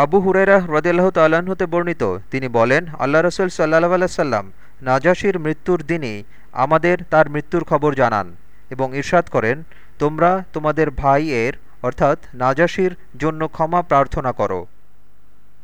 আবু হুরেরা রদিল্লাহ তাল্লাহ্ন হতে বর্ণিত, তিনি বলেন, আল্লাহ রসুল সাল্লাহ আলাইসাল্লাম নাজাসির মৃত্যুর দিনই আমাদের তার মৃত্যুর খবর জানান এবং ঈর্ষাদ করেন, তোমরা তোমাদের ভাই এর অর্থাৎ নাজাসির জন্য ক্ষমা প্রার্থনা করো।